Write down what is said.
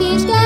kis.